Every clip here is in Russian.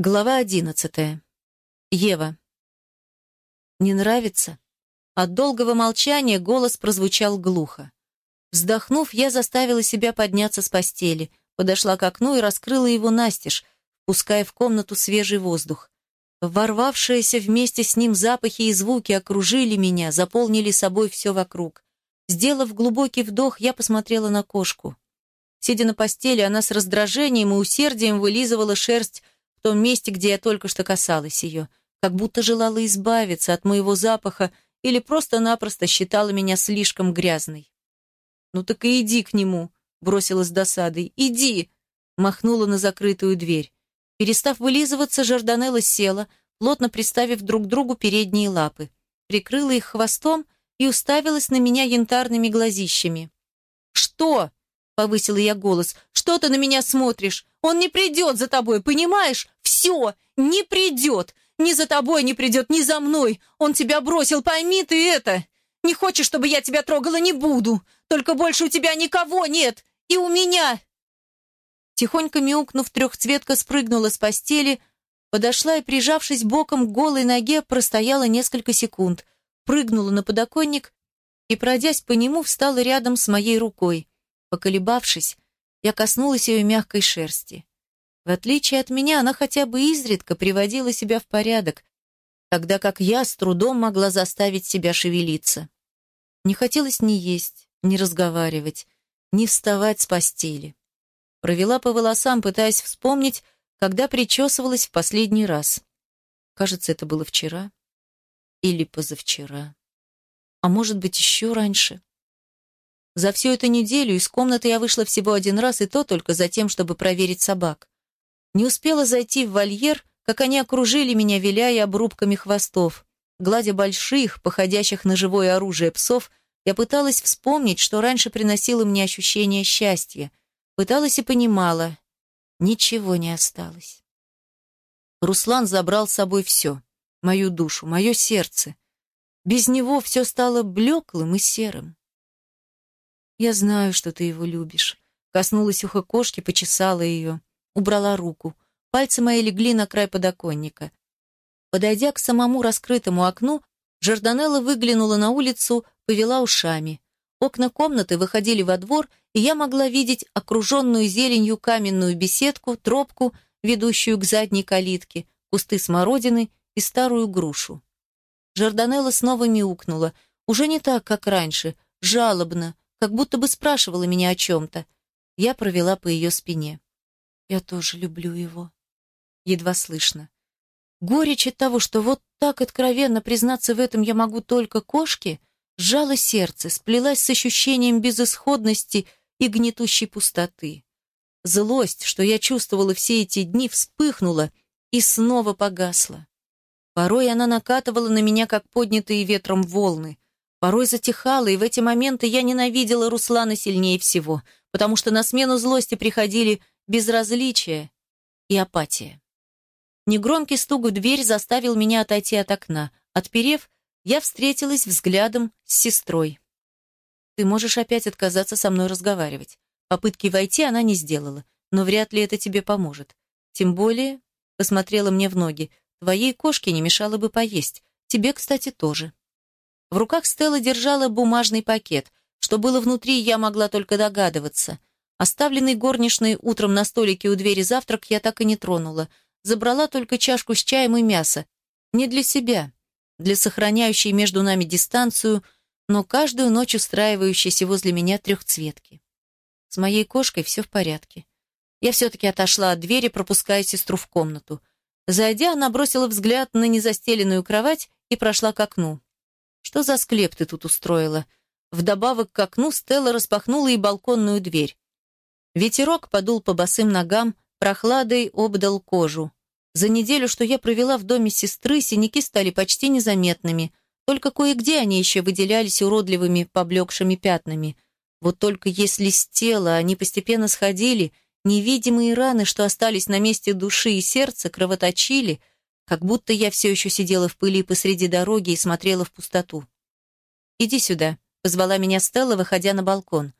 Глава одиннадцатая. Ева. «Не нравится?» От долгого молчания голос прозвучал глухо. Вздохнув, я заставила себя подняться с постели, подошла к окну и раскрыла его настежь, пуская в комнату свежий воздух. Ворвавшиеся вместе с ним запахи и звуки окружили меня, заполнили собой все вокруг. Сделав глубокий вдох, я посмотрела на кошку. Сидя на постели, она с раздражением и усердием вылизывала шерсть в том месте, где я только что касалась ее, как будто желала избавиться от моего запаха или просто-напросто считала меня слишком грязной. «Ну так и иди к нему», — бросила с досадой. «Иди!» — махнула на закрытую дверь. Перестав вылизываться, Жорданелла села, плотно приставив друг другу передние лапы, прикрыла их хвостом и уставилась на меня янтарными глазищами. «Что?» — повысила я голос. «Что ты на меня смотришь? Он не придет за тобой, понимаешь? Все, не придет. Ни за тобой не придет, ни за мной. Он тебя бросил, пойми ты это. Не хочешь, чтобы я тебя трогала, не буду. Только больше у тебя никого нет. И у меня. Тихонько мяукнув, трехцветка спрыгнула с постели, подошла и, прижавшись боком к голой ноге, простояла несколько секунд, прыгнула на подоконник и, пройдясь по нему, встала рядом с моей рукой. Поколебавшись, я коснулась ее мягкой шерсти. В отличие от меня, она хотя бы изредка приводила себя в порядок, тогда как я с трудом могла заставить себя шевелиться. Не хотелось ни есть, ни разговаривать, ни вставать с постели. Провела по волосам, пытаясь вспомнить, когда причесывалась в последний раз. Кажется, это было вчера или позавчера. А может быть, еще раньше. За всю эту неделю из комнаты я вышла всего один раз, и то только за тем, чтобы проверить собак. Не успела зайти в вольер, как они окружили меня, виляя обрубками хвостов. Гладя больших, походящих на живое оружие псов, я пыталась вспомнить, что раньше приносило мне ощущение счастья. Пыталась и понимала. Ничего не осталось. Руслан забрал с собой все. Мою душу, мое сердце. Без него все стало блеклым и серым. «Я знаю, что ты его любишь». Коснулась уха кошки, почесала ее. Убрала руку. Пальцы мои легли на край подоконника. Подойдя к самому раскрытому окну, Жорданелла выглянула на улицу, повела ушами. Окна комнаты выходили во двор, и я могла видеть окруженную зеленью каменную беседку, тропку, ведущую к задней калитке, кусты смородины и старую грушу. Жорданелла снова мяукнула, уже не так, как раньше, жалобно, как будто бы спрашивала меня о чем-то. Я провела по ее спине. «Я тоже люблю его». Едва слышно. Горечь от того, что вот так откровенно признаться в этом я могу только кошке, сжало сердце, сплелась с ощущением безысходности и гнетущей пустоты. Злость, что я чувствовала все эти дни, вспыхнула и снова погасла. Порой она накатывала на меня, как поднятые ветром волны. Порой затихала, и в эти моменты я ненавидела Руслана сильнее всего, потому что на смену злости приходили безразличие и апатия. Негромкий стук в дверь заставил меня отойти от окна. Отперев, я встретилась взглядом с сестрой. «Ты можешь опять отказаться со мной разговаривать. Попытки войти она не сделала, но вряд ли это тебе поможет. Тем более, посмотрела мне в ноги, твоей кошке не мешало бы поесть. Тебе, кстати, тоже». В руках Стелла держала бумажный пакет. Что было внутри, я могла только догадываться. Оставленный горничной утром на столике у двери завтрак я так и не тронула. Забрала только чашку с чаем и мясо. Не для себя, для сохраняющей между нами дистанцию, но каждую ночь устраивающейся возле меня трехцветки. С моей кошкой все в порядке. Я все-таки отошла от двери, пропуская сестру в комнату. Зайдя, она бросила взгляд на незастеленную кровать и прошла к окну. Что за склеп ты тут устроила? Вдобавок к окну Стелла распахнула и балконную дверь. Ветерок подул по босым ногам, прохладой обдал кожу. За неделю, что я провела в доме сестры, синяки стали почти незаметными, только кое-где они еще выделялись уродливыми поблекшими пятнами. Вот только если с тела они постепенно сходили, невидимые раны, что остались на месте души и сердца, кровоточили — как будто я все еще сидела в пыли посреди дороги и смотрела в пустоту. «Иди сюда», — позвала меня Стелла, выходя на балкон.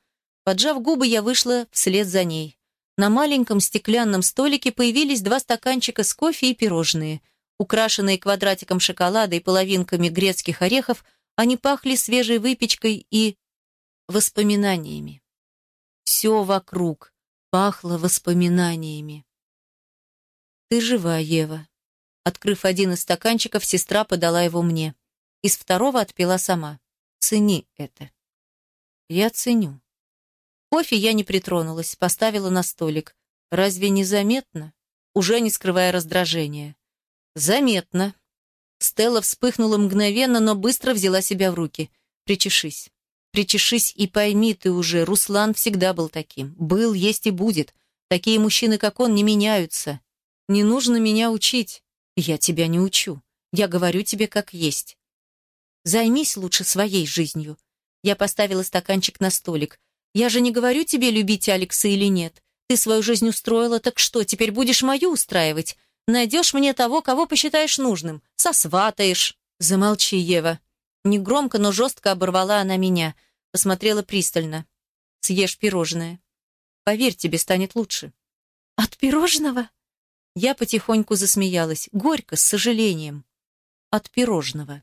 Поджав губы, я вышла вслед за ней. На маленьком стеклянном столике появились два стаканчика с кофе и пирожные. Украшенные квадратиком шоколада и половинками грецких орехов, они пахли свежей выпечкой и воспоминаниями. Все вокруг пахло воспоминаниями. «Ты жива, Ева». Открыв один из стаканчиков, сестра подала его мне. Из второго отпила сама. «Цени это». «Я ценю». Кофе я не притронулась, поставила на столик. Разве не заметно? Уже не скрывая раздражения. Заметно. Стелла вспыхнула мгновенно, но быстро взяла себя в руки. Причешись. Причешись и пойми ты уже, Руслан всегда был таким. Был, есть и будет. Такие мужчины, как он, не меняются. Не нужно меня учить. Я тебя не учу. Я говорю тебе, как есть. Займись лучше своей жизнью. Я поставила стаканчик на столик. Я же не говорю тебе, любить Алекса или нет. Ты свою жизнь устроила, так что, теперь будешь мою устраивать? Найдешь мне того, кого посчитаешь нужным. Сосватаешь. Замолчи, Ева. Негромко, но жестко оборвала она меня. Посмотрела пристально. Съешь пирожное. Поверь, тебе станет лучше. От пирожного? Я потихоньку засмеялась, горько, с сожалением. От пирожного.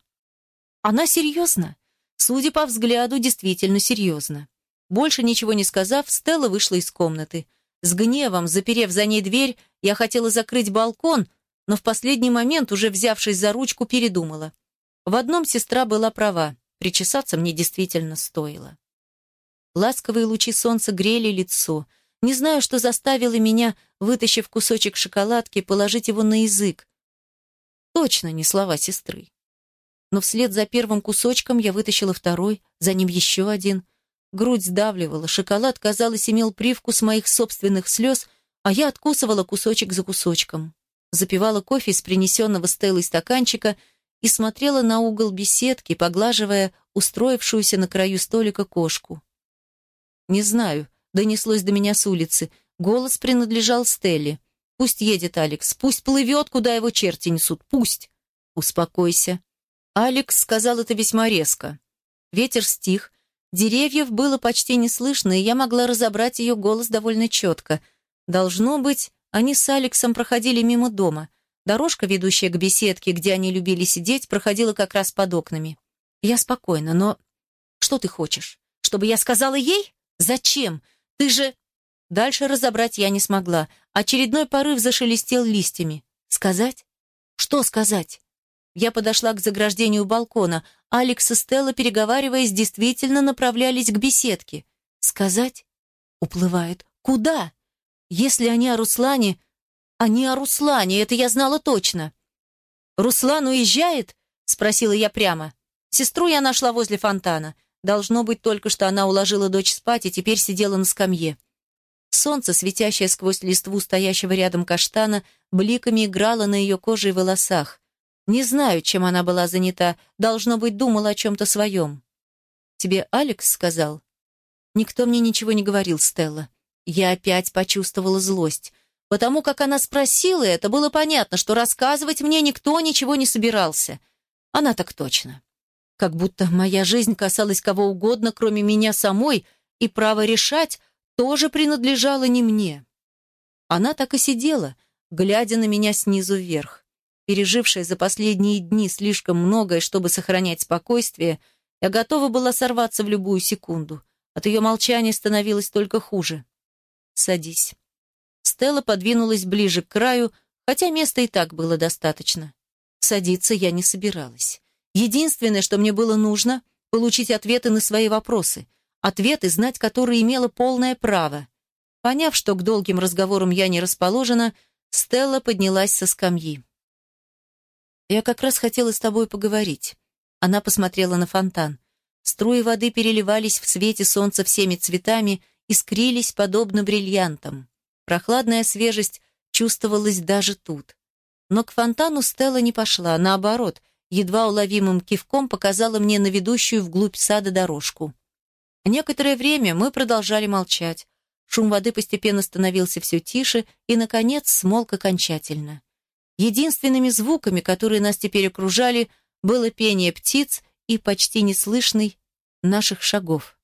Она серьезно? Судя по взгляду, действительно серьезно. Больше ничего не сказав, Стелла вышла из комнаты. С гневом, заперев за ней дверь, я хотела закрыть балкон, но в последний момент, уже взявшись за ручку, передумала. В одном сестра была права, причесаться мне действительно стоило. Ласковые лучи солнца грели лицо. Не знаю, что заставило меня, вытащив кусочек шоколадки, положить его на язык. Точно не слова сестры. Но вслед за первым кусочком я вытащила второй, за ним еще один — Грудь сдавливала, шоколад, казалось, имел привкус моих собственных слез, а я откусывала кусочек за кусочком. Запивала кофе из принесенного Стеллой стаканчика и смотрела на угол беседки, поглаживая устроившуюся на краю столика кошку. «Не знаю», — донеслось до меня с улицы. Голос принадлежал Стелле. «Пусть едет Алекс, пусть плывет, куда его черти несут, пусть!» «Успокойся». Алекс сказал это весьма резко. Ветер стих, Деревьев было почти не слышно, и я могла разобрать ее голос довольно четко. Должно быть, они с Алексом проходили мимо дома. Дорожка, ведущая к беседке, где они любили сидеть, проходила как раз под окнами. Я спокойна, но... Что ты хочешь? Чтобы я сказала ей? Зачем? Ты же... Дальше разобрать я не смогла. Очередной порыв зашелестел листьями. Сказать? Что сказать? Я подошла к заграждению балкона. Алекс и Стелла, переговариваясь, действительно направлялись к беседке. Сказать? Уплывает. Куда? Если они о Руслане... Они о Руслане, это я знала точно. «Руслан уезжает?» — спросила я прямо. Сестру я нашла возле фонтана. Должно быть, только что она уложила дочь спать и теперь сидела на скамье. Солнце, светящее сквозь листву стоящего рядом каштана, бликами играло на ее коже и волосах. Не знаю, чем она была занята, должно быть, думала о чем-то своем. «Тебе Алекс сказал?» «Никто мне ничего не говорил, Стелла. Я опять почувствовала злость. Потому как она спросила это, было понятно, что рассказывать мне никто ничего не собирался. Она так точно. Как будто моя жизнь касалась кого угодно, кроме меня самой, и право решать тоже принадлежало не мне. Она так и сидела, глядя на меня снизу вверх пережившая за последние дни слишком многое, чтобы сохранять спокойствие, я готова была сорваться в любую секунду. От ее молчания становилось только хуже. «Садись». Стелла подвинулась ближе к краю, хотя места и так было достаточно. Садиться я не собиралась. Единственное, что мне было нужно — получить ответы на свои вопросы. Ответы, знать которые имела полное право. Поняв, что к долгим разговорам я не расположена, Стелла поднялась со скамьи. «Я как раз хотела с тобой поговорить». Она посмотрела на фонтан. Струи воды переливались в свете солнца всеми цветами, искрились подобно бриллиантам. Прохладная свежесть чувствовалась даже тут. Но к фонтану Стелла не пошла, наоборот, едва уловимым кивком показала мне на ведущую вглубь сада дорожку. Некоторое время мы продолжали молчать. Шум воды постепенно становился все тише и, наконец, смолк окончательно. Единственными звуками, которые нас теперь окружали, было пение птиц и почти неслышный наших шагов.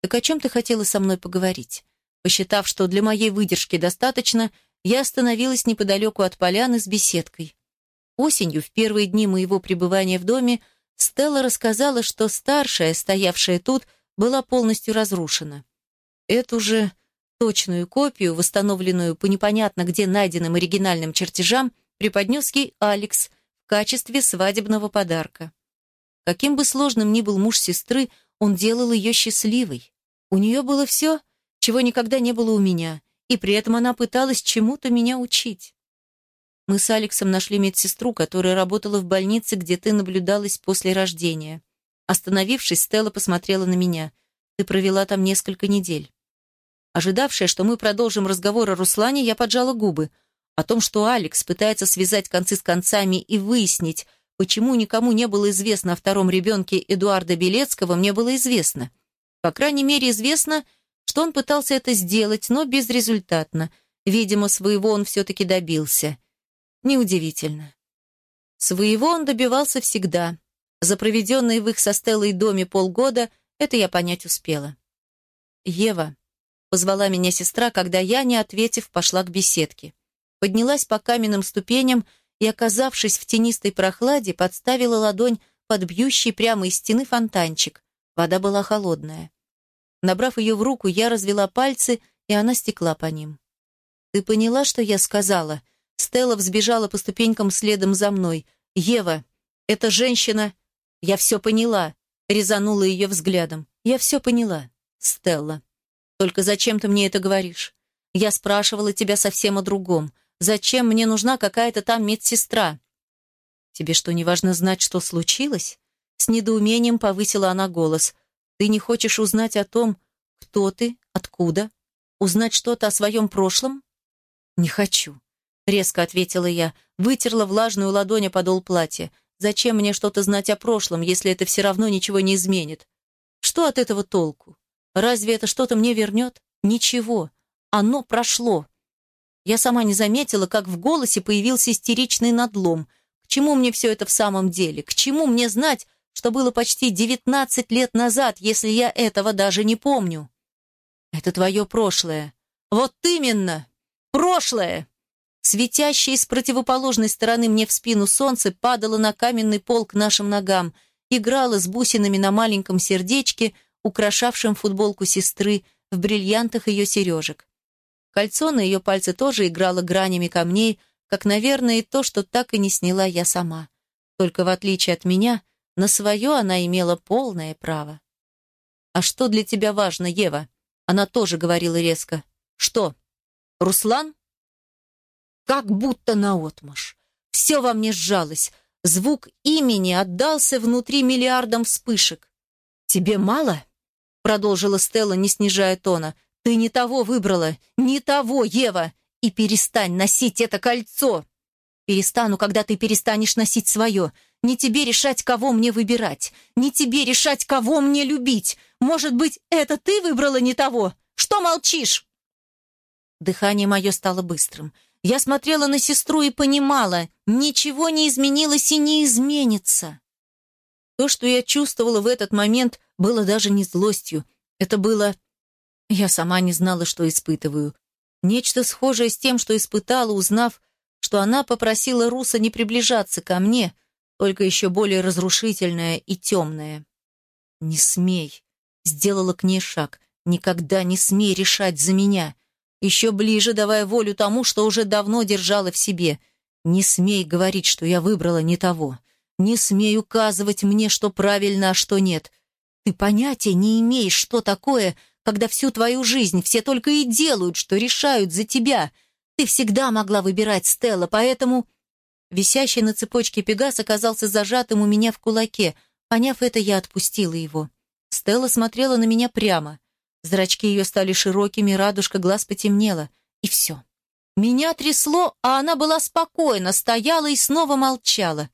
«Так о чем ты хотела со мной поговорить?» Посчитав, что для моей выдержки достаточно, я остановилась неподалеку от поляны с беседкой. Осенью, в первые дни моего пребывания в доме, Стелла рассказала, что старшая, стоявшая тут, была полностью разрушена. Эту же точную копию, восстановленную по непонятно где найденным оригинальным чертежам, преподнес ей Алекс в качестве свадебного подарка. Каким бы сложным ни был муж сестры, он делал ее счастливой. У нее было все, чего никогда не было у меня, и при этом она пыталась чему-то меня учить. Мы с Алексом нашли медсестру, которая работала в больнице, где ты наблюдалась после рождения. Остановившись, Стелла посмотрела на меня. Ты провела там несколько недель. Ожидавшая, что мы продолжим разговор о Руслане, я поджала губы. О том, что Алекс пытается связать концы с концами и выяснить, почему никому не было известно о втором ребенке Эдуарда Белецкого, мне было известно. По крайней мере, известно, что он пытался это сделать, но безрезультатно. Видимо, своего он все-таки добился. Неудивительно. Своего он добивался всегда. За проведенные в их со Стеллой доме полгода это я понять успела. «Ева», — позвала меня сестра, когда я, не ответив, пошла к беседке. Поднялась по каменным ступеням и, оказавшись в тенистой прохладе, подставила ладонь под бьющий прямо из стены фонтанчик. Вода была холодная. Набрав ее в руку, я развела пальцы, и она стекла по ним. «Ты поняла, что я сказала?» Стелла взбежала по ступенькам следом за мной. «Ева, эта женщина...» «Я все поняла», — резанула ее взглядом. «Я все поняла, Стелла. Только зачем ты мне это говоришь? Я спрашивала тебя совсем о другом. Зачем мне нужна какая-то там медсестра?» «Тебе что, не важно знать, что случилось?» С недоумением повысила она голос. «Ты не хочешь узнать о том, кто ты, откуда? Узнать что-то о своем прошлом?» «Не хочу», — резко ответила я, вытерла влажную ладонь о подол платья. «Зачем мне что-то знать о прошлом, если это все равно ничего не изменит? Что от этого толку? Разве это что-то мне вернет? Ничего. Оно прошло». Я сама не заметила, как в голосе появился истеричный надлом. К чему мне все это в самом деле? К чему мне знать, что было почти девятнадцать лет назад, если я этого даже не помню? Это твое прошлое. Вот именно! Прошлое! Светящее с противоположной стороны мне в спину солнце падало на каменный пол к нашим ногам, играло с бусинами на маленьком сердечке, украшавшем футболку сестры, в бриллиантах ее сережек. Кольцо на ее пальце тоже играло гранями камней, как, наверное, и то, что так и не сняла я сама. Только в отличие от меня, на свое она имела полное право. «А что для тебя важно, Ева?» Она тоже говорила резко. «Что? Руслан?» как будто наотмашь. Все во мне сжалось. Звук имени отдался внутри миллиардом вспышек. «Тебе мало?» — продолжила Стелла, не снижая тона. «Ты не того выбрала, не того, Ева, и перестань носить это кольцо!» «Перестану, когда ты перестанешь носить свое. Не тебе решать, кого мне выбирать. Не тебе решать, кого мне любить. Может быть, это ты выбрала не того? Что молчишь?» Дыхание мое стало быстрым. Я смотрела на сестру и понимала, ничего не изменилось и не изменится. То, что я чувствовала в этот момент, было даже не злостью. Это было... Я сама не знала, что испытываю. Нечто схожее с тем, что испытала, узнав, что она попросила Руса не приближаться ко мне, только еще более разрушительное и темное. «Не смей!» — сделала к ней шаг. «Никогда не смей решать за меня!» еще ближе давая волю тому, что уже давно держала в себе. «Не смей говорить, что я выбрала не того. Не смей указывать мне, что правильно, а что нет. Ты понятия не имеешь, что такое, когда всю твою жизнь все только и делают, что решают за тебя. Ты всегда могла выбирать, Стелла, поэтому...» Висящий на цепочке Пегас оказался зажатым у меня в кулаке. Поняв это, я отпустила его. Стелла смотрела на меня прямо. Зрачки ее стали широкими, радужка глаз потемнела. И все. Меня трясло, а она была спокойна, стояла и снова молчала.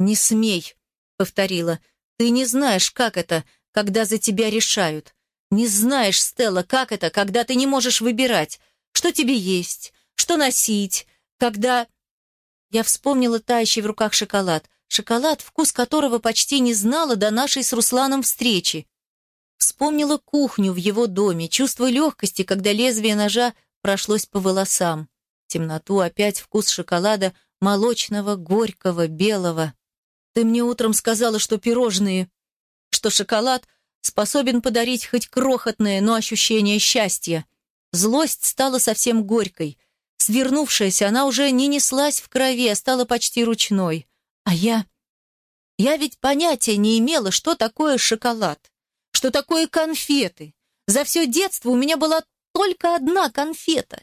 «Не смей», — повторила. «Ты не знаешь, как это, когда за тебя решают. Не знаешь, Стелла, как это, когда ты не можешь выбирать, что тебе есть, что носить, когда...» Я вспомнила тающий в руках шоколад. Шоколад, вкус которого почти не знала до нашей с Русланом встречи. Вспомнила кухню в его доме, чувство легкости, когда лезвие ножа прошлось по волосам. Темноту, опять вкус шоколада, молочного, горького, белого. Ты мне утром сказала, что пирожные, что шоколад способен подарить хоть крохотное, но ощущение счастья. Злость стала совсем горькой. Свернувшаяся, она уже не неслась в крови, а стала почти ручной. А я... Я ведь понятия не имела, что такое шоколад, что такое конфеты. За все детство у меня была только одна конфета.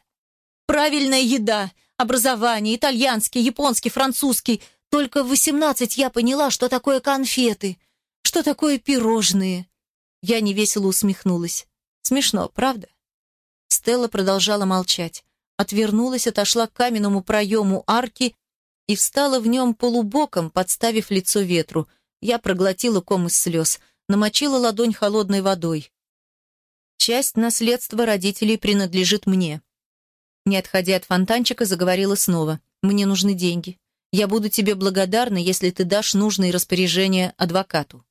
Правильная еда, образование, итальянский, японский, французский. Только в восемнадцать я поняла, что такое конфеты, что такое пирожные. Я невесело усмехнулась. Смешно, правда? Стелла продолжала молчать. Отвернулась, отошла к каменному проему арки и встала в нем полубоком, подставив лицо ветру. Я проглотила ком из слез, намочила ладонь холодной водой. Часть наследства родителей принадлежит мне. Не отходя от фонтанчика, заговорила снова. «Мне нужны деньги. Я буду тебе благодарна, если ты дашь нужные распоряжения адвокату».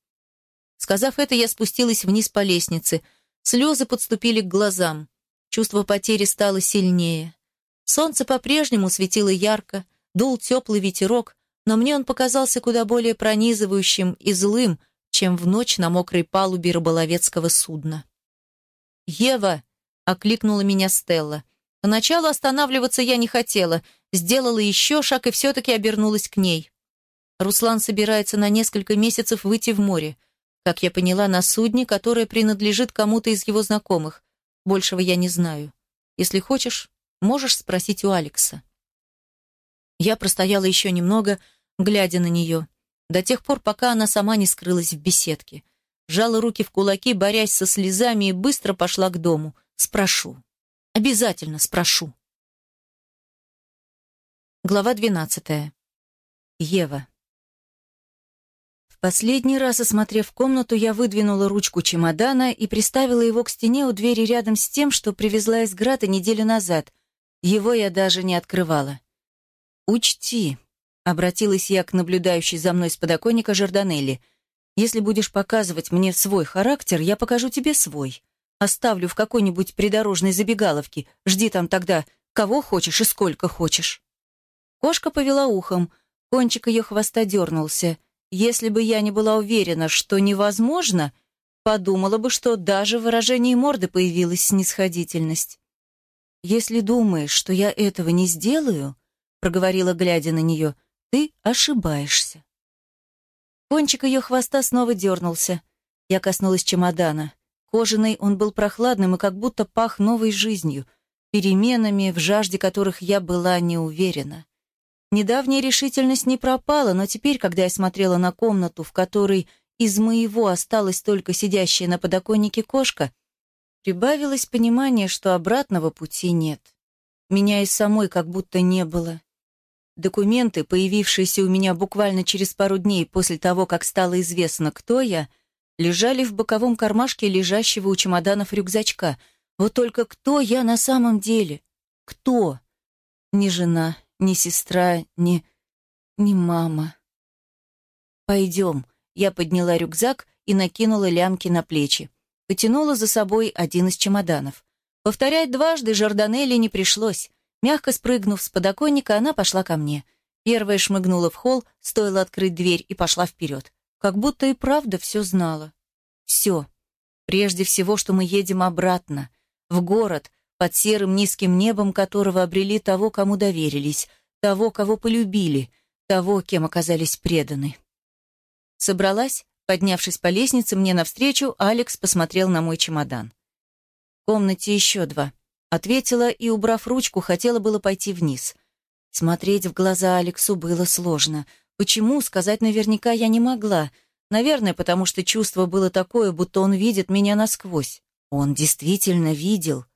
Сказав это, я спустилась вниз по лестнице. Слезы подступили к глазам. Чувство потери стало сильнее. Солнце по-прежнему светило ярко, дул теплый ветерок, но мне он показался куда более пронизывающим и злым, чем в ночь на мокрой палубе рыболовецкого судна. «Ева!» — окликнула меня Стелла. Поначалу останавливаться я не хотела, сделала еще шаг и все-таки обернулась к ней. Руслан собирается на несколько месяцев выйти в море. Как я поняла, на судне, которое принадлежит кому-то из его знакомых. Большего я не знаю. Если хочешь, можешь спросить у Алекса. Я простояла еще немного, глядя на нее, до тех пор, пока она сама не скрылась в беседке. Жала руки в кулаки, борясь со слезами, и быстро пошла к дому. Спрошу. Обязательно спрошу. Глава двенадцатая. Ева. Последний раз, осмотрев комнату, я выдвинула ручку чемодана и приставила его к стене у двери рядом с тем, что привезла из Грата неделю назад. Его я даже не открывала. «Учти», — обратилась я к наблюдающей за мной с подоконника Жорданелли, «если будешь показывать мне свой характер, я покажу тебе свой. Оставлю в какой-нибудь придорожной забегаловке. Жди там тогда, кого хочешь и сколько хочешь». Кошка повела ухом, кончик ее хвоста дернулся — если бы я не была уверена, что невозможно, подумала бы, что даже в выражении морды появилась снисходительность. «Если думаешь, что я этого не сделаю», — проговорила, глядя на нее, — «ты ошибаешься». Кончик ее хвоста снова дернулся. Я коснулась чемодана. Кожаный он был прохладным и как будто пах новой жизнью, переменами, в жажде которых я была не уверена. Недавняя решительность не пропала, но теперь, когда я смотрела на комнату, в которой из моего осталась только сидящая на подоконнике кошка, прибавилось понимание, что обратного пути нет. Меня и самой как будто не было. Документы, появившиеся у меня буквально через пару дней после того, как стало известно, кто я, лежали в боковом кармашке лежащего у чемоданов рюкзачка. Вот только кто я на самом деле? Кто? Не жена, ни сестра, ни... ни мама. «Пойдем». Я подняла рюкзак и накинула лямки на плечи. Потянула за собой один из чемоданов. Повторять дважды Жорданелли не пришлось. Мягко спрыгнув с подоконника, она пошла ко мне. Первая шмыгнула в холл, стоило открыть дверь и пошла вперед. Как будто и правда все знала. Все. Прежде всего, что мы едем обратно. В город, под серым низким небом которого обрели того, кому доверились, того, кого полюбили, того, кем оказались преданы. Собралась, поднявшись по лестнице мне навстречу, Алекс посмотрел на мой чемодан. В комнате еще два. Ответила и, убрав ручку, хотела было пойти вниз. Смотреть в глаза Алексу было сложно. Почему, сказать наверняка я не могла. Наверное, потому что чувство было такое, будто он видит меня насквозь. Он действительно видел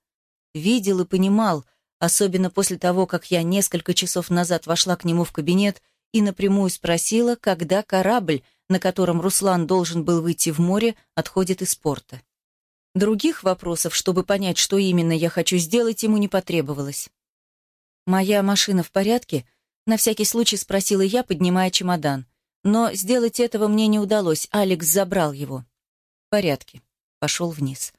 видел и понимал, особенно после того, как я несколько часов назад вошла к нему в кабинет и напрямую спросила, когда корабль, на котором Руслан должен был выйти в море, отходит из порта. Других вопросов, чтобы понять, что именно я хочу сделать, ему не потребовалось. «Моя машина в порядке?» — на всякий случай спросила я, поднимая чемодан. Но сделать этого мне не удалось, Алекс забрал его. «В порядке». пошел вниз.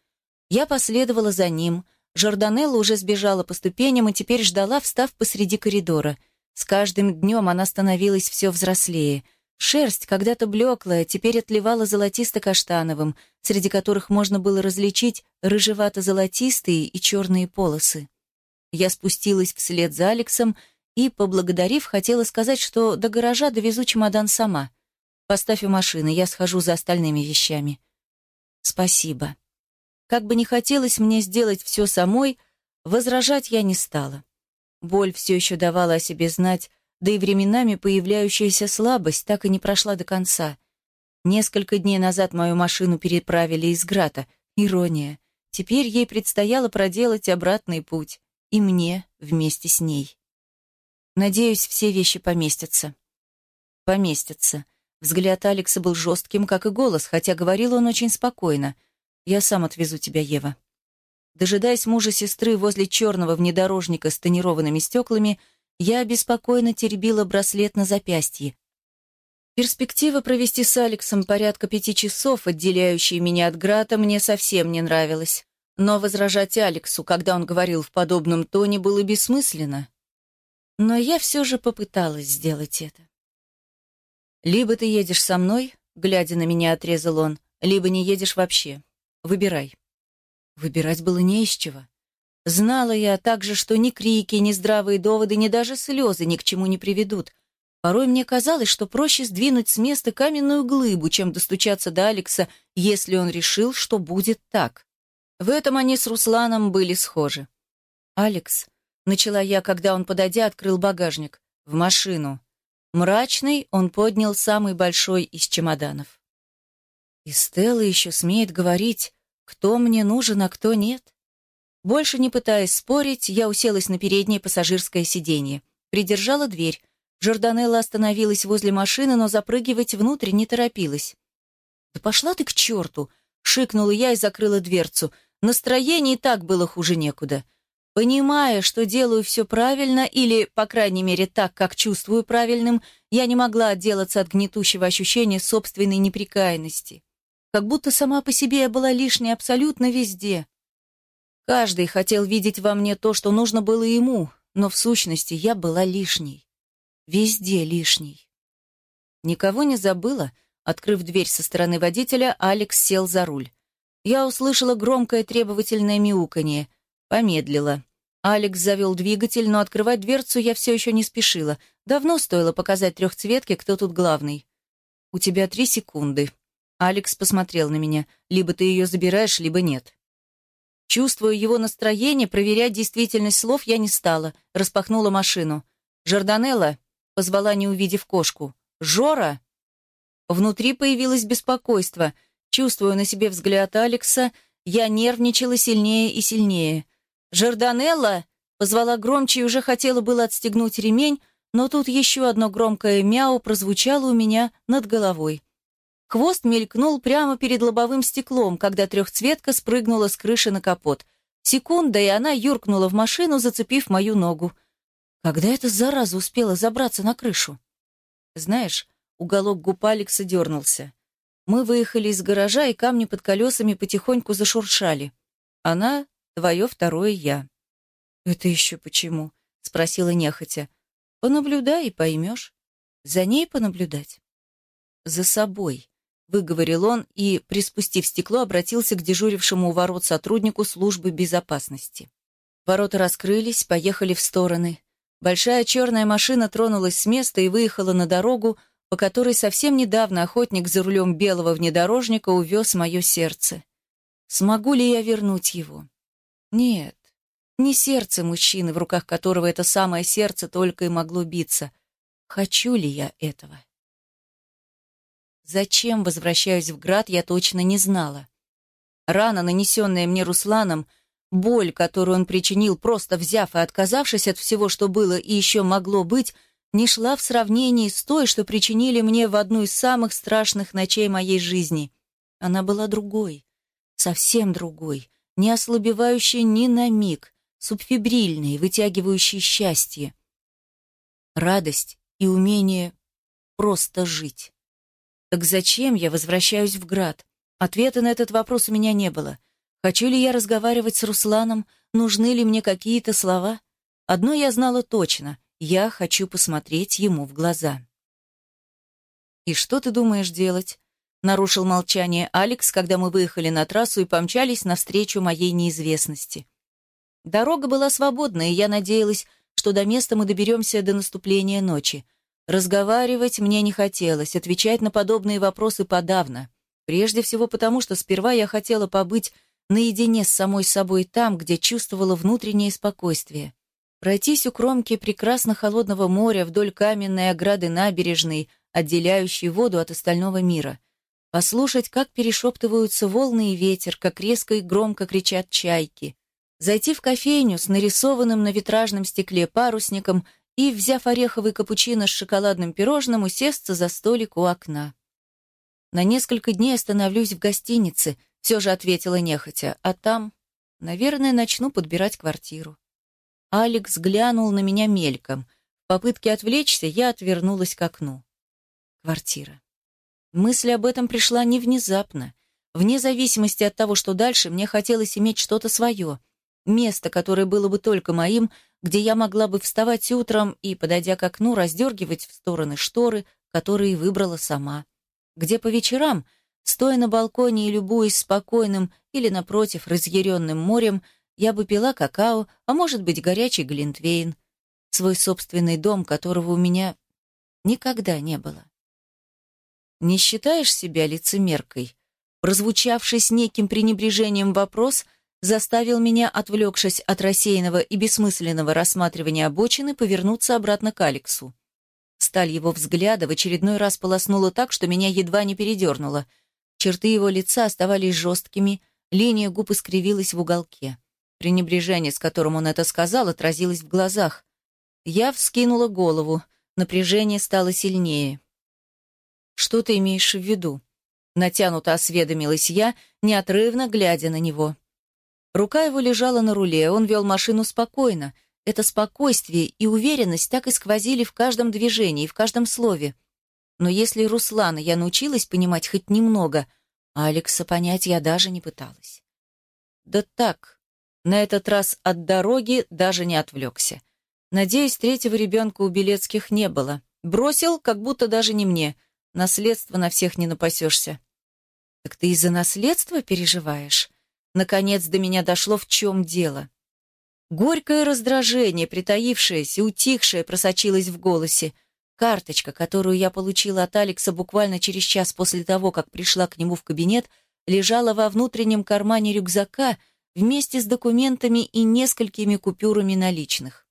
Я последовала за ним. Жорданелла уже сбежала по ступеням и теперь ждала, встав посреди коридора. С каждым днем она становилась все взрослее. Шерсть, когда-то блеклая, теперь отливала золотисто-каштановым, среди которых можно было различить рыжевато-золотистые и черные полосы. Я спустилась вслед за Алексом и, поблагодарив, хотела сказать, что до гаража довезу чемодан сама. Поставь у машины, я схожу за остальными вещами. Спасибо. Как бы не хотелось мне сделать все самой, возражать я не стала. Боль все еще давала о себе знать, да и временами появляющаяся слабость так и не прошла до конца. Несколько дней назад мою машину переправили из Грата. Ирония. Теперь ей предстояло проделать обратный путь. И мне вместе с ней. Надеюсь, все вещи поместятся. Поместятся. Взгляд Алекса был жестким, как и голос, хотя говорил он очень спокойно. «Я сам отвезу тебя, Ева». Дожидаясь мужа сестры возле черного внедорожника с тонированными стеклами, я беспокойно теребила браслет на запястье. Перспектива провести с Алексом порядка пяти часов, отделяющие меня от Грата, мне совсем не нравилась. Но возражать Алексу, когда он говорил в подобном тоне, было бессмысленно. Но я все же попыталась сделать это. «Либо ты едешь со мной», — глядя на меня, отрезал он, «либо не едешь вообще. Выбирай». Выбирать было не из чего. Знала я также, что ни крики, ни здравые доводы, ни даже слезы ни к чему не приведут. Порой мне казалось, что проще сдвинуть с места каменную глыбу, чем достучаться до Алекса, если он решил, что будет так. В этом они с Русланом были схожи. «Алекс», — начала я, когда он, подойдя, открыл багажник, — «в машину». Мрачный он поднял самый большой из чемоданов. И Стелла еще смеет говорить, кто мне нужен, а кто нет. Больше не пытаясь спорить, я уселась на переднее пассажирское сиденье. Придержала дверь. Жорданелла остановилась возле машины, но запрыгивать внутрь не торопилась. «Да пошла ты к черту!» — шикнула я и закрыла дверцу. Настроение и так было хуже некуда. Понимая, что делаю все правильно, или, по крайней мере, так, как чувствую правильным, я не могла отделаться от гнетущего ощущения собственной неприкаянности. Как будто сама по себе я была лишней абсолютно везде. Каждый хотел видеть во мне то, что нужно было ему, но в сущности я была лишней. Везде лишней. Никого не забыла. Открыв дверь со стороны водителя, Алекс сел за руль. Я услышала громкое требовательное мяуканье. Помедлила. Алекс завел двигатель, но открывать дверцу я все еще не спешила. Давно стоило показать трехцветке, кто тут главный. «У тебя три секунды». Алекс посмотрел на меня. «Либо ты ее забираешь, либо нет». Чувствуя его настроение, проверять действительность слов я не стала. Распахнула машину. «Жорданелла?» — позвала, не увидев кошку. «Жора?» Внутри появилось беспокойство — Чувствуя на себе взгляд Алекса, я нервничала сильнее и сильнее. «Жорданелла!» позвала громче и уже хотела было отстегнуть ремень, но тут еще одно громкое мяу прозвучало у меня над головой. Хвост мелькнул прямо перед лобовым стеклом, когда трехцветка спрыгнула с крыши на капот. Секунда, и она юркнула в машину, зацепив мою ногу. Когда эта зараза успела забраться на крышу? Знаешь, уголок губ Алекса дернулся. Мы выехали из гаража, и камни под колесами потихоньку зашуршали. Она — твое второе «я». «Это еще почему?» — спросила нехотя. «Понаблюдай и поймешь. За ней понаблюдать». «За собой», — выговорил он и, приспустив стекло, обратился к дежурившему у ворот сотруднику службы безопасности. Ворота раскрылись, поехали в стороны. Большая черная машина тронулась с места и выехала на дорогу, по которой совсем недавно охотник за рулем белого внедорожника увез мое сердце. Смогу ли я вернуть его? Нет, не сердце мужчины, в руках которого это самое сердце только и могло биться. Хочу ли я этого? Зачем возвращаюсь в град, я точно не знала. Рана, нанесенная мне Русланом, боль, которую он причинил, просто взяв и отказавшись от всего, что было и еще могло быть — не шла в сравнении с той, что причинили мне в одну из самых страшных ночей моей жизни. Она была другой, совсем другой, не ослабевающей ни на миг, субфибрильной, вытягивающей счастье. Радость и умение просто жить. Так зачем я возвращаюсь в град? Ответа на этот вопрос у меня не было. Хочу ли я разговаривать с Русланом? Нужны ли мне какие-то слова? Одно я знала точно. Я хочу посмотреть ему в глаза. «И что ты думаешь делать?» Нарушил молчание Алекс, когда мы выехали на трассу и помчались навстречу моей неизвестности. Дорога была свободна, и я надеялась, что до места мы доберемся до наступления ночи. Разговаривать мне не хотелось, отвечать на подобные вопросы подавно. Прежде всего потому, что сперва я хотела побыть наедине с самой собой там, где чувствовала внутреннее спокойствие. Пройтись у кромки прекрасно холодного моря вдоль каменной ограды набережной, отделяющей воду от остального мира — послушать, как перешептываются волны и ветер, как резко и громко кричат чайки, зайти в кофейню с нарисованным на витражном стекле парусником и, взяв ореховый капучино с шоколадным пирожным, усесться за столик у окна. «На несколько дней остановлюсь в гостинице», — все же ответила нехотя, «а там, наверное, начну подбирать квартиру». Алекс глянул на меня мельком. В попытке отвлечься я отвернулась к окну. Квартира. Мысль об этом пришла не внезапно. Вне зависимости от того, что дальше, мне хотелось иметь что-то свое. Место, которое было бы только моим, где я могла бы вставать утром и, подойдя к окну, раздергивать в стороны шторы, которые выбрала сама. Где по вечерам, стоя на балконе и любуясь спокойным или, напротив, разъяренным морем, я бы пила какао, а может быть, горячий глинтвейн. Свой собственный дом, которого у меня никогда не было. «Не считаешь себя лицемеркой?» Прозвучавший с неким пренебрежением вопрос заставил меня, отвлекшись от рассеянного и бессмысленного рассматривания обочины, повернуться обратно к Алексу. Сталь его взгляда в очередной раз полоснула так, что меня едва не передернуло. Черты его лица оставались жесткими, линия губ искривилась в уголке. Пренебрежение, с которым он это сказал, отразилось в глазах. Я вскинула голову, напряжение стало сильнее. «Что ты имеешь в виду?» Натянуто осведомилась я, неотрывно глядя на него. Рука его лежала на руле, он вел машину спокойно. Это спокойствие и уверенность так и сквозили в каждом движении, в каждом слове. Но если Руслана я научилась понимать хоть немного, а Алекса понять я даже не пыталась. Да так, на этот раз от дороги даже не отвлекся. Надеюсь, третьего ребенка у Белецких не было. Бросил, как будто даже не мне — Наследство на всех не напасешься. Так ты из-за наследства переживаешь? Наконец до меня дошло, в чем дело. Горькое раздражение, притаившееся, утихшее, просочилось в голосе. Карточка, которую я получила от Алекса буквально через час после того, как пришла к нему в кабинет, лежала во внутреннем кармане рюкзака вместе с документами и несколькими купюрами наличных.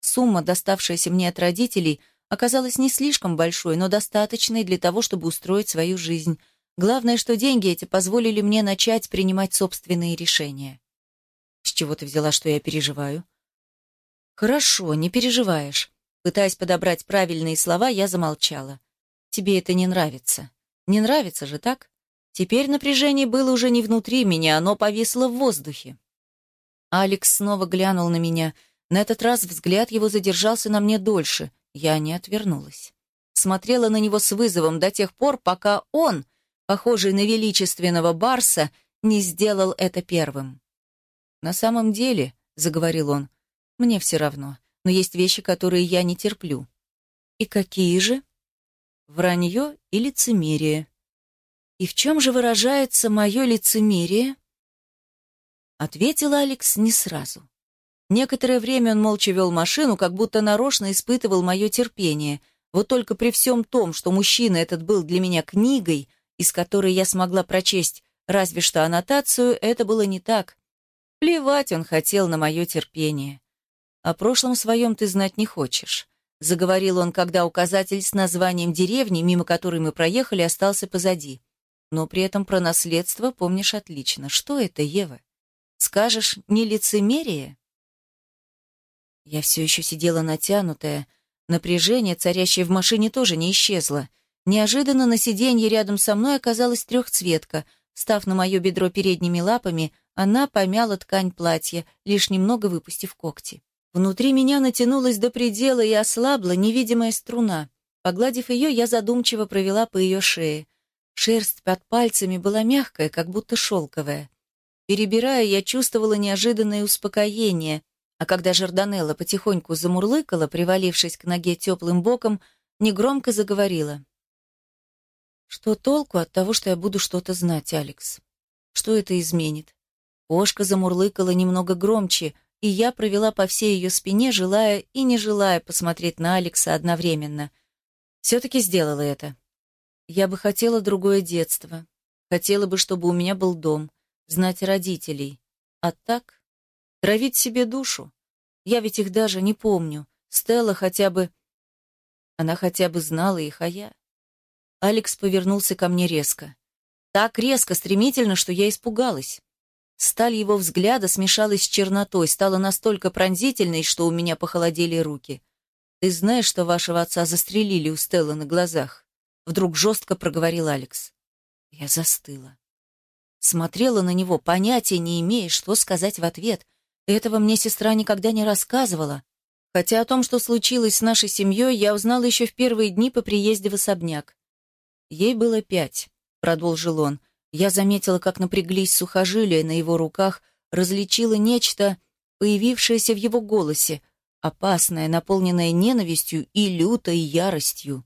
Сумма, доставшаяся мне от родителей, оказалась не слишком большой, но достаточной для того, чтобы устроить свою жизнь. Главное, что деньги эти позволили мне начать принимать собственные решения. С чего ты взяла, что я переживаю? Хорошо, не переживаешь. Пытаясь подобрать правильные слова, я замолчала. Тебе это не нравится. Не нравится же, так? Теперь напряжение было уже не внутри меня, оно повисло в воздухе. Алекс снова глянул на меня. На этот раз взгляд его задержался на мне дольше. Я не отвернулась. Смотрела на него с вызовом до тех пор, пока он, похожий на величественного барса, не сделал это первым. «На самом деле», — заговорил он, — «мне все равно, но есть вещи, которые я не терплю». «И какие же?» «Вранье и лицемерие». «И в чем же выражается мое лицемерие?» Ответил Алекс не сразу. Некоторое время он молча вел машину, как будто нарочно испытывал мое терпение. Вот только при всем том, что мужчина этот был для меня книгой, из которой я смогла прочесть разве что аннотацию, это было не так. Плевать он хотел на мое терпение. «О прошлом своем ты знать не хочешь», — заговорил он, когда указатель с названием деревни, мимо которой мы проехали, остался позади. «Но при этом про наследство помнишь отлично. Что это, Ева? Скажешь, не лицемерие?» Я все еще сидела натянутая. Напряжение, царящее в машине, тоже не исчезло. Неожиданно на сиденье рядом со мной оказалась трехцветка. Став на мое бедро передними лапами, она помяла ткань платья, лишь немного выпустив когти. Внутри меня натянулась до предела и ослабла невидимая струна. Погладив ее, я задумчиво провела по ее шее. Шерсть под пальцами была мягкая, как будто шелковая. Перебирая, я чувствовала неожиданное успокоение, а когда Жорданелла потихоньку замурлыкала, привалившись к ноге теплым боком, негромко заговорила. «Что толку от того, что я буду что-то знать, Алекс? Что это изменит?» Кошка замурлыкала немного громче, и я провела по всей ее спине, желая и не желая посмотреть на Алекса одновременно. Все-таки сделала это. Я бы хотела другое детство. Хотела бы, чтобы у меня был дом, знать родителей. А так? Травить себе душу? Я ведь их даже не помню. Стелла хотя бы... Она хотя бы знала их, а я... Алекс повернулся ко мне резко. Так резко, стремительно, что я испугалась. Сталь его взгляда смешалась с чернотой, стала настолько пронзительной, что у меня похолодели руки. «Ты знаешь, что вашего отца застрелили у Стеллы на глазах?» Вдруг жестко проговорил Алекс. Я застыла. Смотрела на него, понятия не имея, что сказать в ответ. Этого мне сестра никогда не рассказывала. Хотя о том, что случилось с нашей семьей, я узнала еще в первые дни по приезде в особняк. Ей было пять, продолжил он. Я заметила, как напряглись сухожилия на его руках, различила нечто, появившееся в его голосе, опасное, наполненное ненавистью и лютой яростью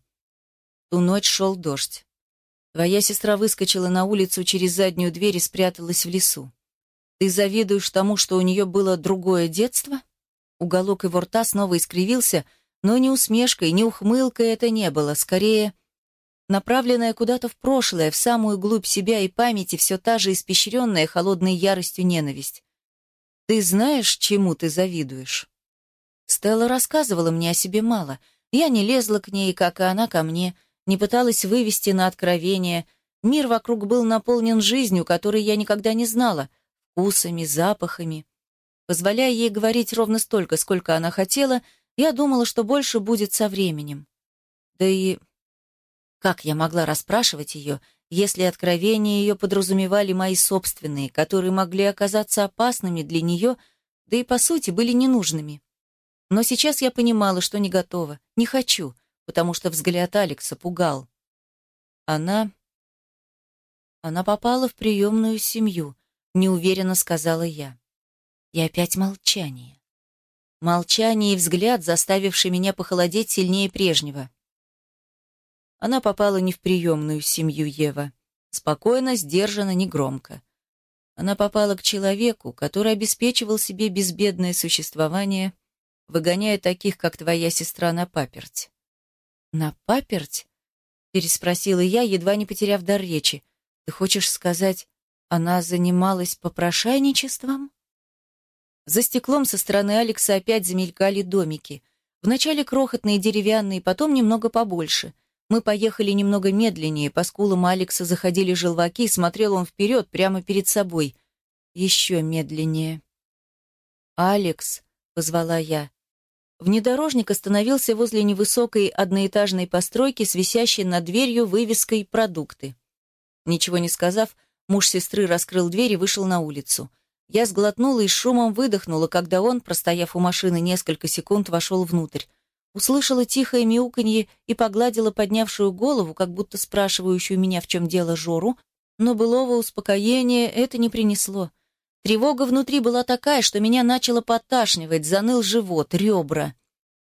ту ночь шел дождь. Твоя сестра выскочила на улицу через заднюю дверь и спряталась в лесу. Ты завидуешь тому, что у нее было другое детство? Уголок его рта снова искривился, но ни усмешкой, ни ухмылкой это не было, скорее направленная куда-то в прошлое, в самую глубь себя и памяти, все та же испещренная холодной яростью ненависть. Ты знаешь, чему ты завидуешь? Стелла рассказывала мне о себе мало. Я не лезла к ней, как и она ко мне, — не пыталась вывести на откровение. Мир вокруг был наполнен жизнью, которой я никогда не знала, вкусами, запахами. Позволяя ей говорить ровно столько, сколько она хотела, я думала, что больше будет со временем. Да и как я могла расспрашивать ее, если откровения ее подразумевали мои собственные, которые могли оказаться опасными для нее, да и по сути были ненужными? Но сейчас я понимала, что не готова, не хочу, потому что взгляд Алекса пугал. Она... Она попала в приемную семью, неуверенно сказала я. И опять молчание. Молчание и взгляд, заставивший меня похолодеть сильнее прежнего. Она попала не в приемную семью Ева. Спокойно, сдержанно, негромко. Она попала к человеку, который обеспечивал себе безбедное существование, выгоняя таких, как твоя сестра, на паперть. «На паперть?» — переспросила я, едва не потеряв дар речи. «Ты хочешь сказать, она занималась попрошайничеством?» За стеклом со стороны Алекса опять замелькали домики. Вначале крохотные деревянные, потом немного побольше. Мы поехали немного медленнее, по скулам Алекса заходили желваки, смотрел он вперед, прямо перед собой. Еще медленнее. «Алекс», — позвала я, Внедорожник остановился возле невысокой одноэтажной постройки с висящей над дверью вывеской «Продукты». Ничего не сказав, муж сестры раскрыл дверь и вышел на улицу. Я сглотнула и с шумом выдохнула, когда он, простояв у машины несколько секунд, вошел внутрь. Услышала тихое мяуканье и погладила поднявшую голову, как будто спрашивающую меня, в чем дело Жору, но былого успокоения это не принесло. Тревога внутри была такая, что меня начало подташнивать, заныл живот, ребра.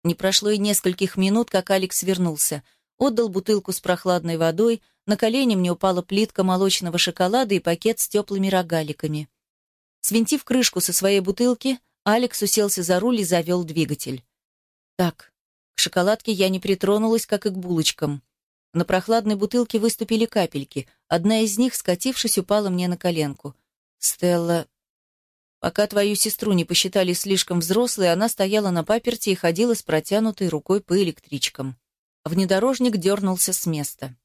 Не прошло и нескольких минут, как Алекс вернулся. Отдал бутылку с прохладной водой, на колени мне упала плитка молочного шоколада и пакет с теплыми рогаликами. Свинтив крышку со своей бутылки, Алекс уселся за руль и завел двигатель. Так, шоколадке я не притронулась, как и к булочкам. На прохладной бутылке выступили капельки. Одна из них, скатившись, упала мне на коленку. Стелла Пока твою сестру не посчитали слишком взрослой, она стояла на паперти и ходила с протянутой рукой по электричкам. Внедорожник дернулся с места.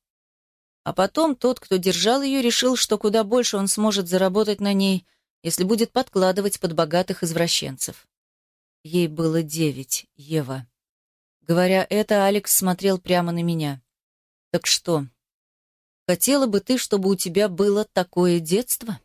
А потом тот, кто держал ее, решил, что куда больше он сможет заработать на ней, если будет подкладывать под богатых извращенцев. Ей было девять, Ева. Говоря это, Алекс смотрел прямо на меня. «Так что, хотела бы ты, чтобы у тебя было такое детство?»